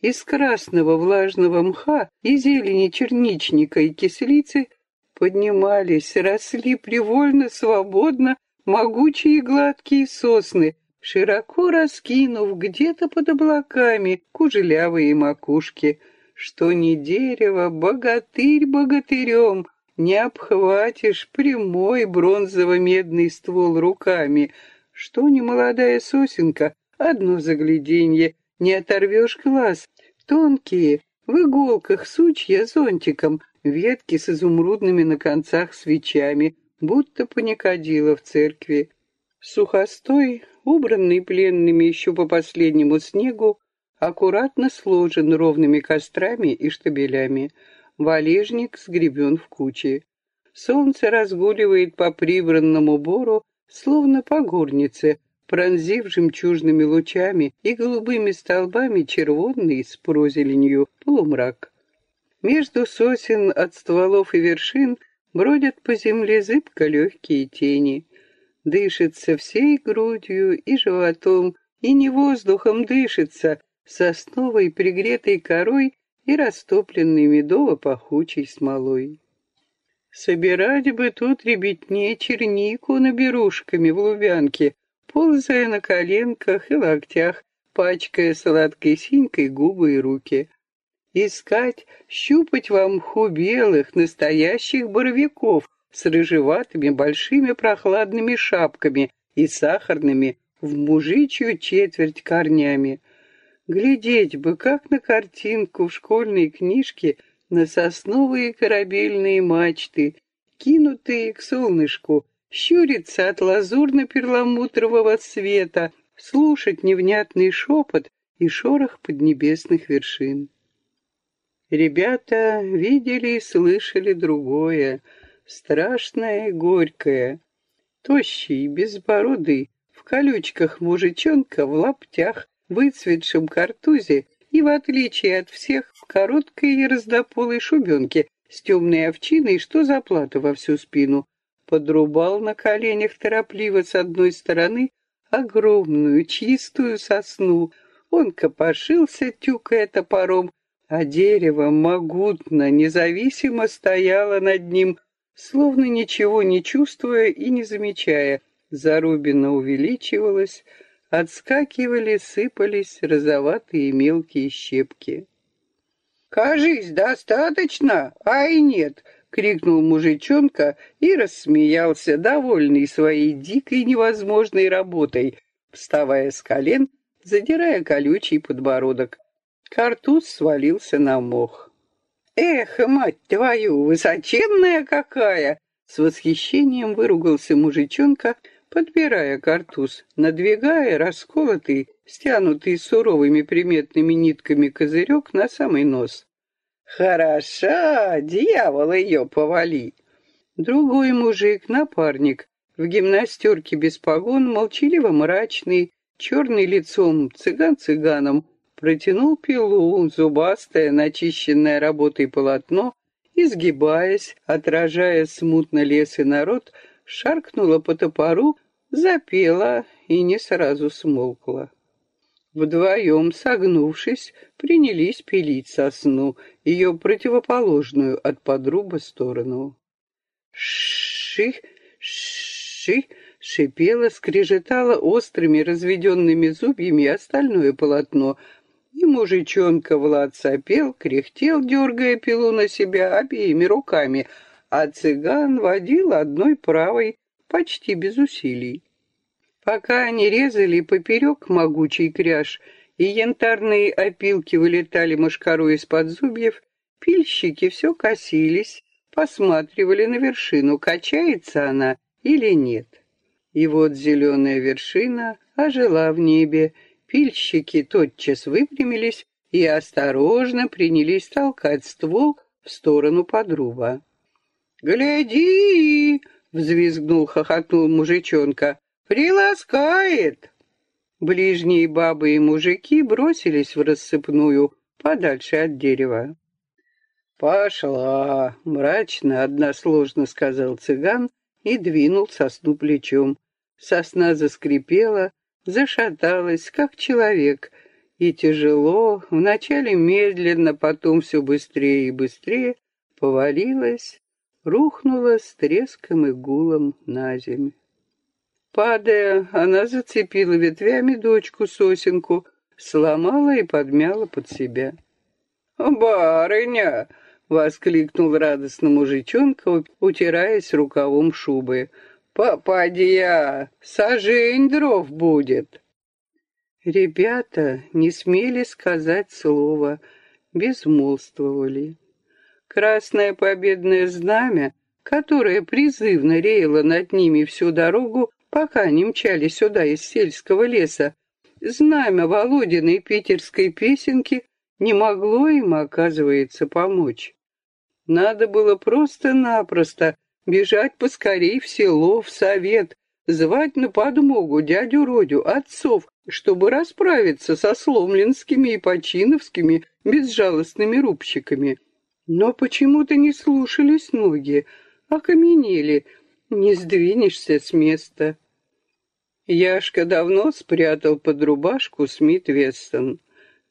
Из красного влажного мха и зелени черничника и кислицы поднимались, росли привольно, свободно, могучие гладкие сосны, широко раскинув где-то под облаками кужелявые макушки, что не дерево, богатырь богатырем, не обхватишь прямой бронзово-медный ствол руками, что не молодая сосенка, одно загляденье, не оторвешь глаз, тонкие, в иголках сучья зонтиком, ветки с изумрудными на концах свечами, будто паникодила в церкви. Сухостой, убранный пленными еще по последнему снегу, аккуратно сложен ровными кострами и штабелями. Валежник сгребен в куче. Солнце разгуливает по прибранному бору, словно по горнице, пронзив жемчужными лучами и голубыми столбами червонный с прозеленью полумрак. Между сосен от стволов и вершин Бродят по земле зыбко легкие тени. Дышится всей грудью и животом, и не воздухом дышится, сосновой пригретой корой и растопленной медово-пахучей смолой. Собирать бы тут ребятне чернику наберушками в лубянке, ползая на коленках и локтях, пачкая сладкой синькой губы и руки. Искать, щупать во мху белых, настоящих боровиков с рыжеватыми большими прохладными шапками и сахарными в мужичью четверть корнями. Глядеть бы, как на картинку в школьной книжке на сосновые корабельные мачты, кинутые к солнышку, щуриться от лазурно-перламутрового света, слушать невнятный шепот и шорох поднебесных вершин. Ребята видели и слышали другое, страшное и горькое. Тощий, безбородый, в колючках мужичонка в лаптях, выцветшем картузе и, в отличие от всех, в короткой и раздополой шубенке с темной овчиной, что заплату во всю спину, подрубал на коленях торопливо с одной стороны огромную чистую сосну. Он копошился, тюкая топором, а дерево могутно, независимо стояло над ним, словно ничего не чувствуя и не замечая. Зарубина увеличивалась, отскакивали, сыпались розоватые мелкие щепки. «Кажись, достаточно, а и нет!» — крикнул мужичонка и рассмеялся, довольный своей дикой невозможной работой, вставая с колен, задирая колючий подбородок. Картуз свалился на мох. «Эх, мать твою, высоченная какая!» С восхищением выругался мужичонка, подбирая картуз, надвигая расколотый, стянутый суровыми приметными нитками козырек на самый нос. «Хороша, дьявол ее повали!» Другой мужик, напарник, в гимнастерке без погон, молчаливо мрачный, черный лицом, цыган цыганом, протянул пилу, зубастое, начищенное работой полотно, изгибаясь, отражая смутно лес и народ, шаркнула по топору, запела и не сразу смолкла. Вдвоем, согнувшись, принялись пилить сосну, ее противоположную от подруба сторону. Ши, ши, шипела, скрежетала острыми разведенными зубьями остальное полотно, и мужичонка Влад сопел, кряхтел, дергая пилу на себя обеими руками, а цыган водил одной правой, почти без усилий. Пока они резали поперек могучий кряж, и янтарные опилки вылетали мошкару из-под зубьев, пильщики все косились, посматривали на вершину, качается она или нет. И вот зеленая вершина ожила в небе, Пильщики тотчас выпрямились и осторожно принялись толкать ствол в сторону подруба. «Гляди!» — взвизгнул, хохотнул мужичонка. «Приласкает!» Ближние бабы и мужики бросились в рассыпную, подальше от дерева. «Пошла!» — мрачно, односложно сказал цыган и двинул сосну плечом. Сосна заскрипела, зашаталась, как человек, и тяжело, вначале медленно, потом все быстрее и быстрее, повалилась, рухнула с треском и гулом на землю. Падая, она зацепила ветвями дочку сосенку, сломала и подмяла под себя. «Барыня!» — воскликнул радостно мужичонка, утираясь рукавом шубы. Попадья, сажень дров будет. Ребята не смели сказать слова, безмолвствовали. Красное победное знамя, которое призывно реяло над ними всю дорогу, пока они мчали сюда из сельского леса, знамя Володиной питерской песенки не могло им, оказывается, помочь. Надо было просто-напросто бежать поскорей в село, в совет, звать на подмогу дядю Родю, отцов, чтобы расправиться со сломленскими и починовскими безжалостными рубщиками. Но почему-то не слушались ноги, окаменели, не сдвинешься с места. Яшка давно спрятал под рубашку Смит Вессон.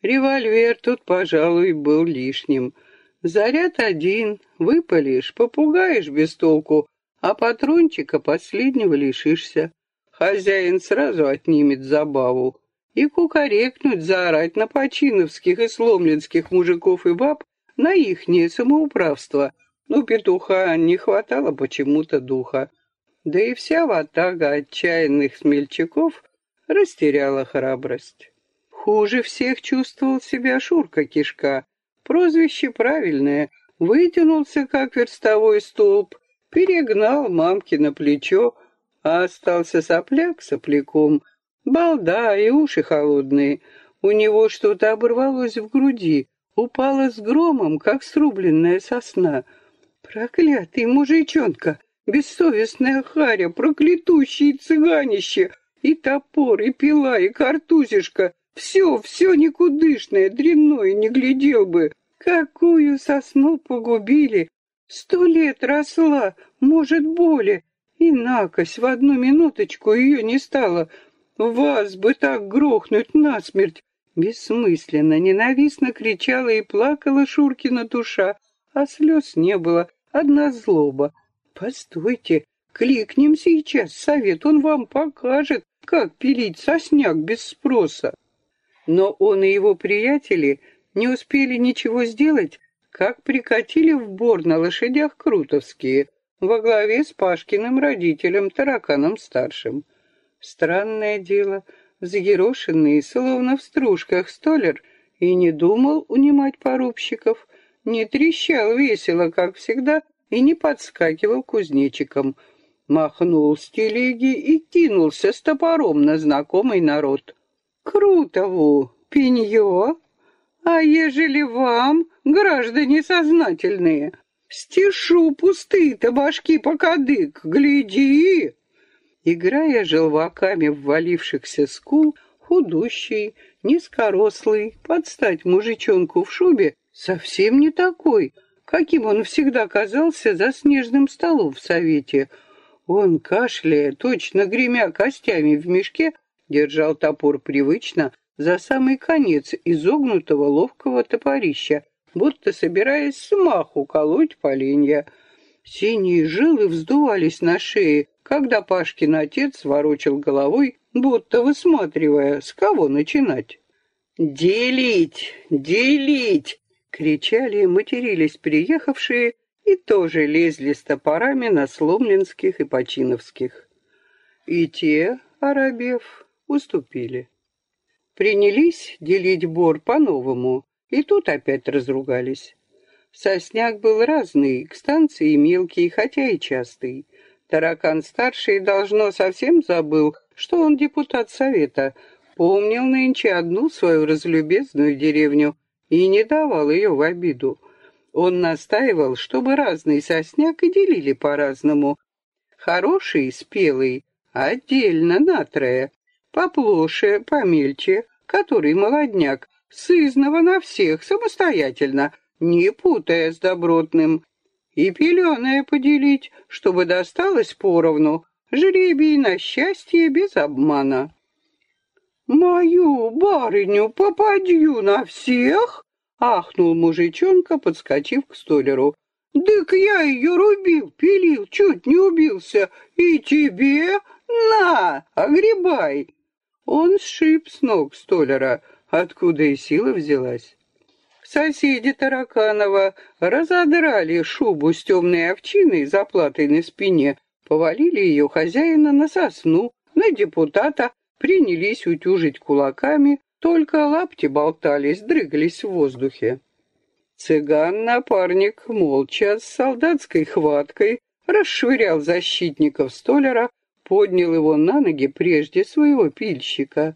Револьвер тут, пожалуй, был лишним. Заряд один, выпалишь, попугаешь без толку, а патрончика последнего лишишься. Хозяин сразу отнимет забаву. И кукарекнуть, заорать на починовских и сломленских мужиков и баб на ихнее самоуправство. Но петуха не хватало почему-то духа. Да и вся ватага отчаянных смельчаков растеряла храбрость. Хуже всех чувствовал себя Шурка Кишка. Прозвище правильное. Вытянулся, как верстовой столб, перегнал мамки на плечо, а остался сопляк сопляком, балда и уши холодные. У него что-то оборвалось в груди, упало с громом, как срубленная сосна. Проклятый мужичонка, бессовестная харя, проклятущий цыганище, и топор, и пила, и картузишка. Все, все никудышное, дрянное, не глядел бы. Какую сосну погубили! Сто лет росла, может, более. И накось, в одну минуточку ее не стало. Вас бы так грохнуть насмерть. Бессмысленно, ненавистно кричала и плакала Шуркина душа, а слез не было, одна злоба. Постойте, кликнем сейчас, совет он вам покажет, как пилить сосняк без спроса. Но он и его приятели не успели ничего сделать, как прикатили в бор на лошадях крутовские, во главе с Пашкиным родителем, тараканом-старшим. Странное дело, загерошенный, словно в стружках столер, и не думал унимать порубщиков, не трещал весело, как всегда, и не подскакивал кузнечиком. Махнул с телеги и кинулся с топором на знакомый народ. «Крутову, пенье, а ежели вам, граждане сознательные, стешу пустые-то башки по кадык, гляди!» Играя желваками ввалившихся скул, худущий, низкорослый, под стать мужичонку в шубе, совсем не такой, каким он всегда казался за снежным столом в совете. Он, кашляя, точно гремя костями в мешке, держал топор привычно за самый конец изогнутого ловкого топорища, будто собираясь смаху колоть поленья. Синие жилы вздувались на шее, когда Пашкин отец ворочал головой, будто высматривая, с кого начинать. «Делить! Делить!» — кричали и матерились приехавшие и тоже лезли с топорами на Сломленских и Починовских. И те, оробев, уступили. Принялись делить бор по-новому, и тут опять разругались. Сосняк был разный, к станции мелкий, хотя и частый. Таракан-старший, должно, совсем забыл, что он депутат совета, помнил нынче одну свою разлюбезную деревню и не давал ее в обиду. Он настаивал, чтобы разный сосняк и делили по-разному. Хороший, спелый, отдельно на трое, поплоше, помельче, который молодняк, сызного на всех, самостоятельно, не путая с добротным. И пеленое поделить, чтобы досталось поровну, жребий на счастье без обмана. «Мою барыню попадью на всех?» — ахнул мужичонка, подскочив к столеру. «Дык я ее рубил, пилил, чуть не убился. И тебе на, огребай!» Он сшиб с ног столяра, откуда и сила взялась. Соседи Тараканова разодрали шубу с темной овчиной, заплатой на спине, повалили ее хозяина на сосну, на депутата, принялись утюжить кулаками, только лапти болтались, дрыгались в воздухе. Цыган-напарник молча с солдатской хваткой расшвырял защитников столяра, поднял его на ноги прежде своего пильщика.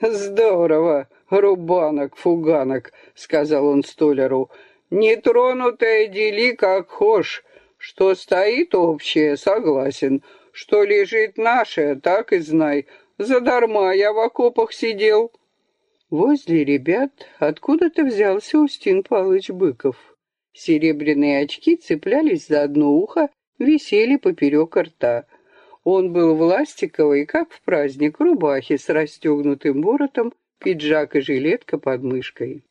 «Здорово, рубанок-фуганок», — сказал он столяру. «Нетронутое дели как хошь. Что стоит общее, согласен. Что лежит наше, так и знай. Задарма я в окопах сидел». Возле ребят откуда-то взялся Устин Павлович Быков. Серебряные очки цеплялись за одно ухо, висели поперек рта. Он был в ластиковой, как в праздник, рубахе с расстегнутым воротом пиджак и жилетка под мышкой.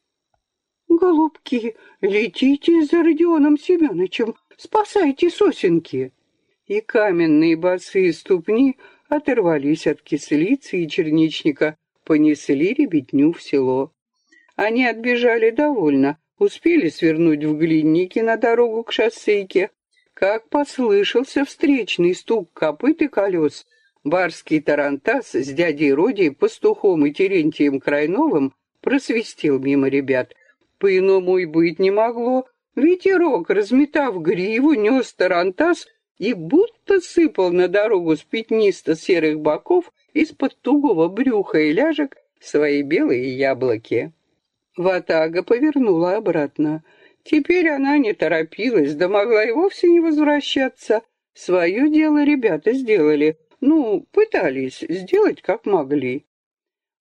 «Голубки, летите за Родионом Семеновичем, спасайте сосенки!» И каменные босые ступни оторвались от кислицы и черничника, понесли ребятню в село. Они отбежали довольно, успели свернуть в глинники на дорогу к шоссейке, как послышался встречный стук копыт и колес. Барский тарантас с дядей Родией, пастухом и Терентием Крайновым просвистел мимо ребят. По-иному и быть не могло. Ветерок, разметав гриву, нес тарантас и будто сыпал на дорогу с пятнисто-серых боков из-под тугого брюха и ляжек свои белые яблоки. Ватага повернула обратно. Теперь она не торопилась, да могла и вовсе не возвращаться. Свое дело ребята сделали. Ну, пытались сделать, как могли.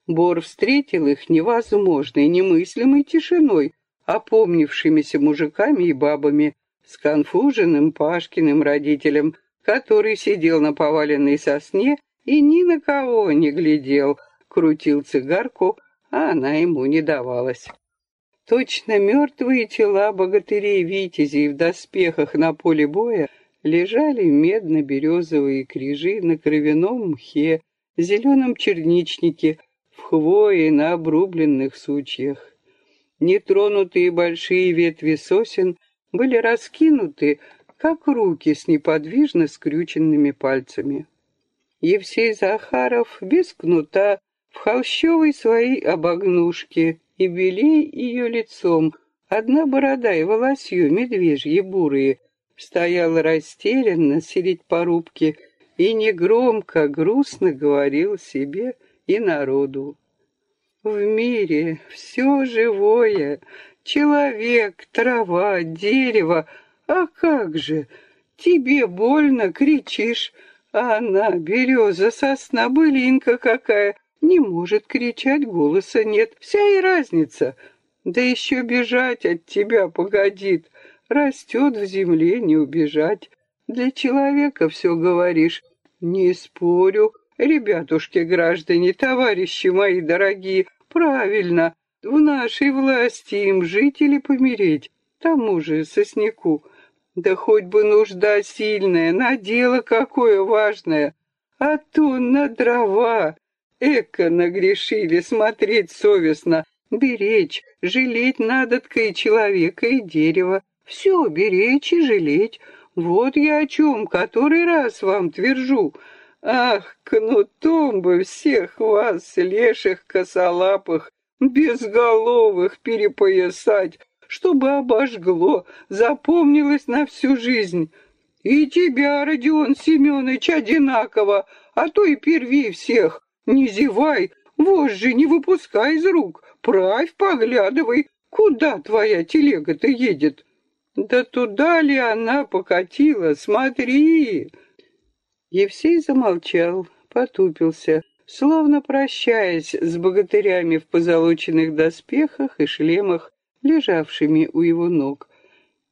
Бор встретил их невозможной, немыслимой тишиной, опомнившимися мужиками и бабами, сконфуженным Пашкиным родителем, который сидел на поваленной сосне и ни на кого не глядел, крутил цигарку, а она ему не давалась. Точно мертвые тела богатырей-витязей в доспехах на поле боя лежали медно-березовые крижи на кровяном мхе, зеленом черничнике, в хвое на обрубленных сучьях. Нетронутые большие ветви сосен были раскинуты, как руки с неподвижно скрюченными пальцами. Евсей Захаров без кнута в холщовой своей обогнушке и белей ее лицом, одна борода и волосью медвежьи бурые, стоял растерянно сидеть по рубке и негромко, грустно говорил себе и народу. В мире все живое, человек, трава, дерево, а как же, тебе больно, кричишь, а она, береза, сосна, былинка какая, не может кричать, голоса нет, вся и разница. Да еще бежать от тебя погодит, растет в земле, не убежать. Для человека все говоришь, не спорю, ребятушки, граждане, товарищи мои дорогие, Правильно, в нашей власти им жить или помереть, тому же сосняку. Да хоть бы нужда сильная, на дело какое важное, а то на дрова. Эко нагрешили смотреть совестно, беречь, жалеть надо-тка и человека, и дерева. Все беречь и жалеть. Вот я о чем который раз вам твержу. Ах, кнутом бы всех вас, леших косолапых, безголовых перепоясать, чтобы обожгло, запомнилось на всю жизнь. И тебя, Родион Семенович, одинаково, а то и перви всех. Не зевай, вожжи не выпускай из рук, правь, поглядывай, куда твоя телега-то едет. Да туда ли она покатила, смотри!» Евсей замолчал, потупился, словно прощаясь с богатырями в позолоченных доспехах и шлемах, лежавшими у его ног,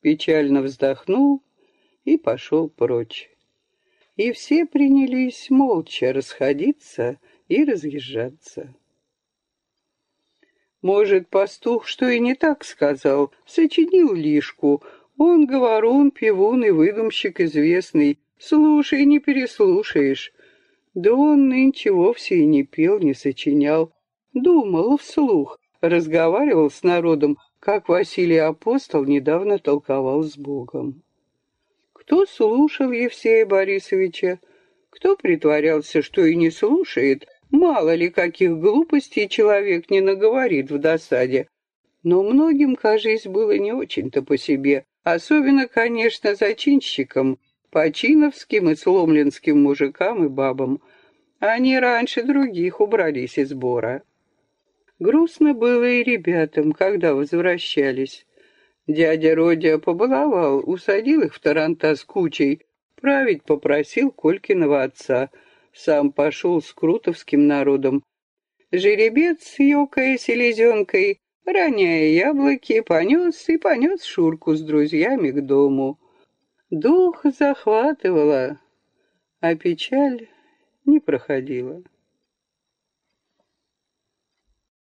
печально вздохнул и пошел прочь. И все принялись молча расходиться и разъезжаться. Может, пастух что и не так сказал, сочинил лишку. Он говорун, пивун и выдумщик известный, Слушай, не переслушаешь. Да он нынче вовсе и не пел, не сочинял. Думал вслух, разговаривал с народом, как Василий Апостол недавно толковал с Богом. Кто слушал Евсея Борисовича, кто притворялся, что и не слушает, мало ли каких глупостей человек не наговорит в досаде. Но многим, кажись, было не очень-то по себе, особенно, конечно, зачинщикам, починовским и сломленским мужикам и бабам. Они раньше других убрались из сбора. Грустно было и ребятам, когда возвращались. Дядя Родя побаловал, усадил их в таранта с кучей, править попросил Колькиного отца. Сам пошел с крутовским народом. Жеребец, ёкая селезенкой, роняя яблоки, понес и понес Шурку с друзьями к дому. Дух захватывала, а печаль не проходила.